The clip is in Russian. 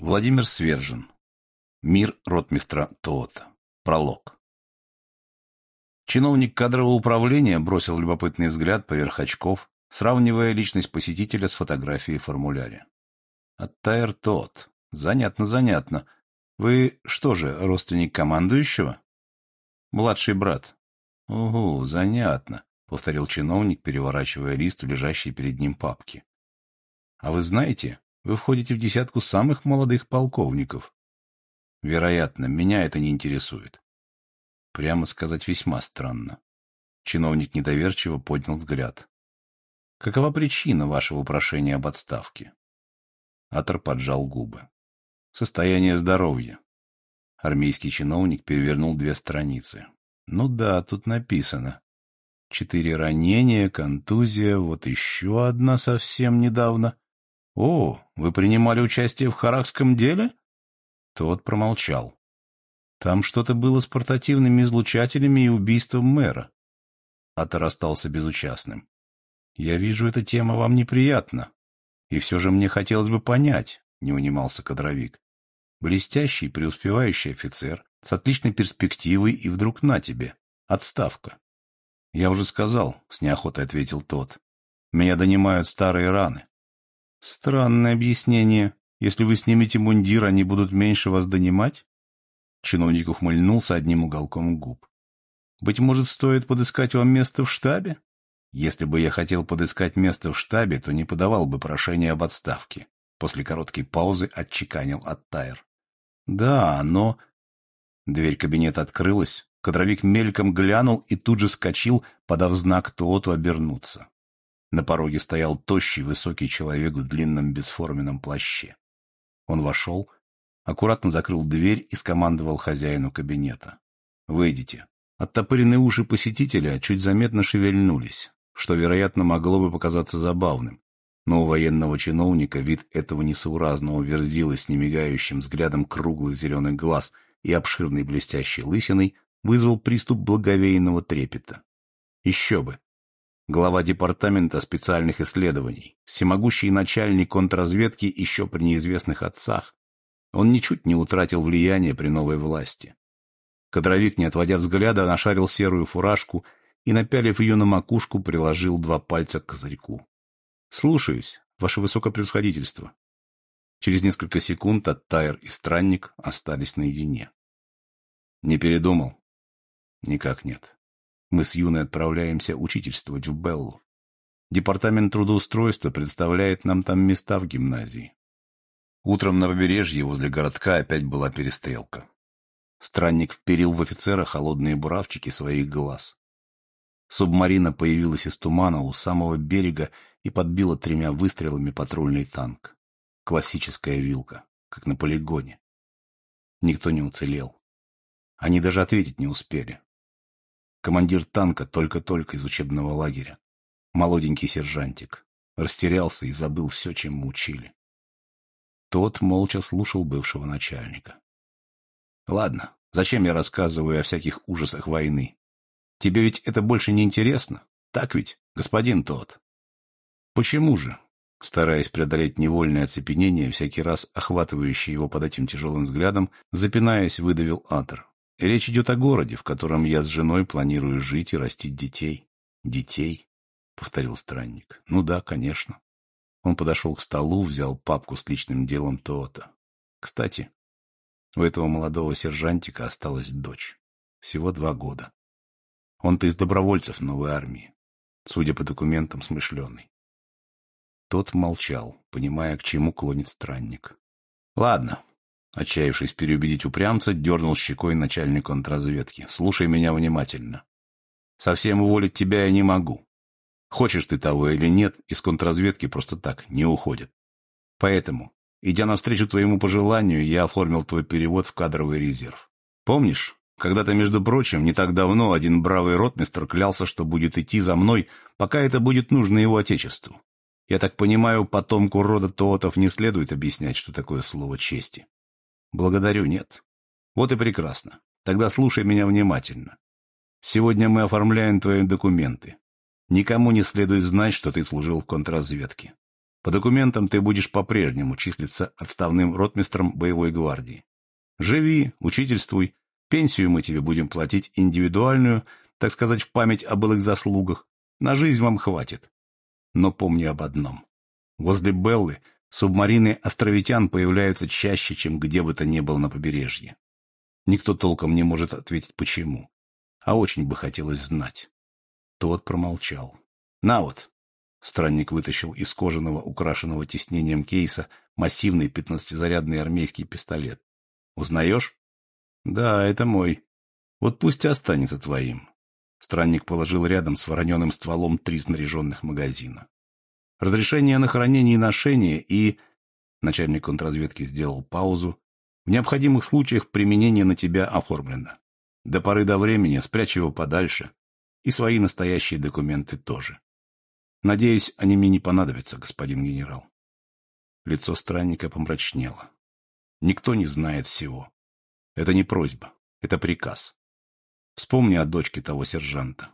Владимир Свержен. Мир ротмистра Тоота. Пролог. Чиновник кадрового управления бросил любопытный взгляд поверх очков, сравнивая личность посетителя с фотографией в формуляре. Оттайр Тоот. Занятно, занятно. Вы что же, родственник командующего? Младший брат. Угу, занятно, повторил чиновник, переворачивая лист в лежащей перед ним папки. А вы знаете, вы входите в десятку самых молодых полковников. Вероятно, меня это не интересует. Прямо сказать, весьма странно. Чиновник недоверчиво поднял взгляд. Какова причина вашего прошения об отставке? Атор поджал губы. Состояние здоровья. Армейский чиновник перевернул две страницы. Ну да, тут написано. Четыре ранения, контузия, вот еще одна совсем недавно. «О, вы принимали участие в харакском деле?» Тот промолчал. «Там что-то было с портативными излучателями и убийством мэра». Атор остался безучастным. «Я вижу, эта тема вам неприятна. И все же мне хотелось бы понять», — не унимался кадровик. «Блестящий, преуспевающий офицер, с отличной перспективой, и вдруг на тебе. Отставка». «Я уже сказал», — с неохотой ответил тот. «Меня донимают старые раны. Странное объяснение. Если вы снимете мундир, они будут меньше вас донимать? Чиновник ухмыльнулся одним уголком губ. Быть может, стоит подыскать вам место в штабе? Если бы я хотел подыскать место в штабе, то не подавал бы прошение об отставке. После короткой паузы отчеканил Оттайр. Да, но... Дверь кабинета открылась. Кадровик мельком глянул и тут же скочил, подав знак Туоту обернуться. На пороге стоял тощий, высокий человек в длинном бесформенном плаще. Он вошел, аккуратно закрыл дверь и скомандовал хозяину кабинета. «Выйдите». Оттопыренные уши посетителя чуть заметно шевельнулись, что, вероятно, могло бы показаться забавным. Но у военного чиновника вид этого несуразного верзила с немигающим взглядом круглых зеленых глаз и обширной блестящей лысиной вызвал приступ благовейного трепета. Еще бы! Глава Департамента специальных исследований, всемогущий начальник контрразведки еще при неизвестных отцах. Он ничуть не утратил влияния при новой власти. Кадровик, не отводя взгляда, нашарил серую фуражку и, напялив ее на макушку, приложил два пальца к козырьку. — Слушаюсь, ваше высокопревосходительство. Через несколько секунд Оттайр и Странник остались наедине. — Не передумал? — Никак нет. Мы с Юной отправляемся учительствовать в Беллу. Департамент трудоустройства представляет нам там места в гимназии. Утром на побережье возле городка опять была перестрелка. Странник вперил в офицера холодные буравчики своих глаз. Субмарина появилась из тумана у самого берега и подбила тремя выстрелами патрульный танк. Классическая вилка, как на полигоне. Никто не уцелел. Они даже ответить не успели. Командир танка только-только из учебного лагеря. Молоденький сержантик. Растерялся и забыл все, чем мы учили. Тот молча слушал бывшего начальника. Ладно, зачем я рассказываю о всяких ужасах войны? Тебе ведь это больше не интересно? Так ведь, господин тот? Почему же? Стараясь преодолеть невольное оцепенение, всякий раз охватывающее его под этим тяжелым взглядом, запинаясь, выдавил Атор. Речь идет о городе, в котором я с женой планирую жить и растить детей. Детей? — повторил странник. — Ну да, конечно. Он подошел к столу, взял папку с личным делом Тоота. Кстати, у этого молодого сержантика осталась дочь. Всего два года. Он-то из добровольцев новой армии. Судя по документам, смышленый. Тот молчал, понимая, к чему клонит странник. — Ладно, Отчаявшись переубедить упрямца, дернул щекой начальник контрразведки. «Слушай меня внимательно. Совсем уволить тебя я не могу. Хочешь ты того или нет, из контрразведки просто так не уходят. Поэтому, идя навстречу твоему пожеланию, я оформил твой перевод в кадровый резерв. Помнишь, когда-то, между прочим, не так давно один бравый ротмистр клялся, что будет идти за мной, пока это будет нужно его отечеству. Я так понимаю, потомку рода Тоотов не следует объяснять, что такое слово чести. Благодарю, нет. Вот и прекрасно. Тогда слушай меня внимательно. Сегодня мы оформляем твои документы. Никому не следует знать, что ты служил в контрразведке. По документам ты будешь по-прежнему числиться отставным ротмистром боевой гвардии. Живи, учительствуй, пенсию мы тебе будем платить индивидуальную, так сказать, в память о былых заслугах. На жизнь вам хватит. Но помни об одном. Возле Беллы субмарины островитян появляются чаще, чем где бы то ни было на побережье. Никто толком не может ответить, почему. А очень бы хотелось знать. Тот промолчал. «На вот!» Странник вытащил из кожаного, украшенного тиснением кейса, массивный пятнадцатизарядный армейский пистолет. «Узнаешь?» «Да, это мой. Вот пусть останется твоим». Странник положил рядом с вороненым стволом три снаряженных магазина. «Разрешение на хранение и ношение и...» Начальник контрразведки сделал паузу. «В необходимых случаях применение на тебя оформлено. До поры до времени спрячь его подальше. И свои настоящие документы тоже. Надеюсь, они мне не понадобятся, господин генерал». Лицо странника помрачнело. Никто не знает всего. Это не просьба, это приказ. Вспомни о дочке того сержанта.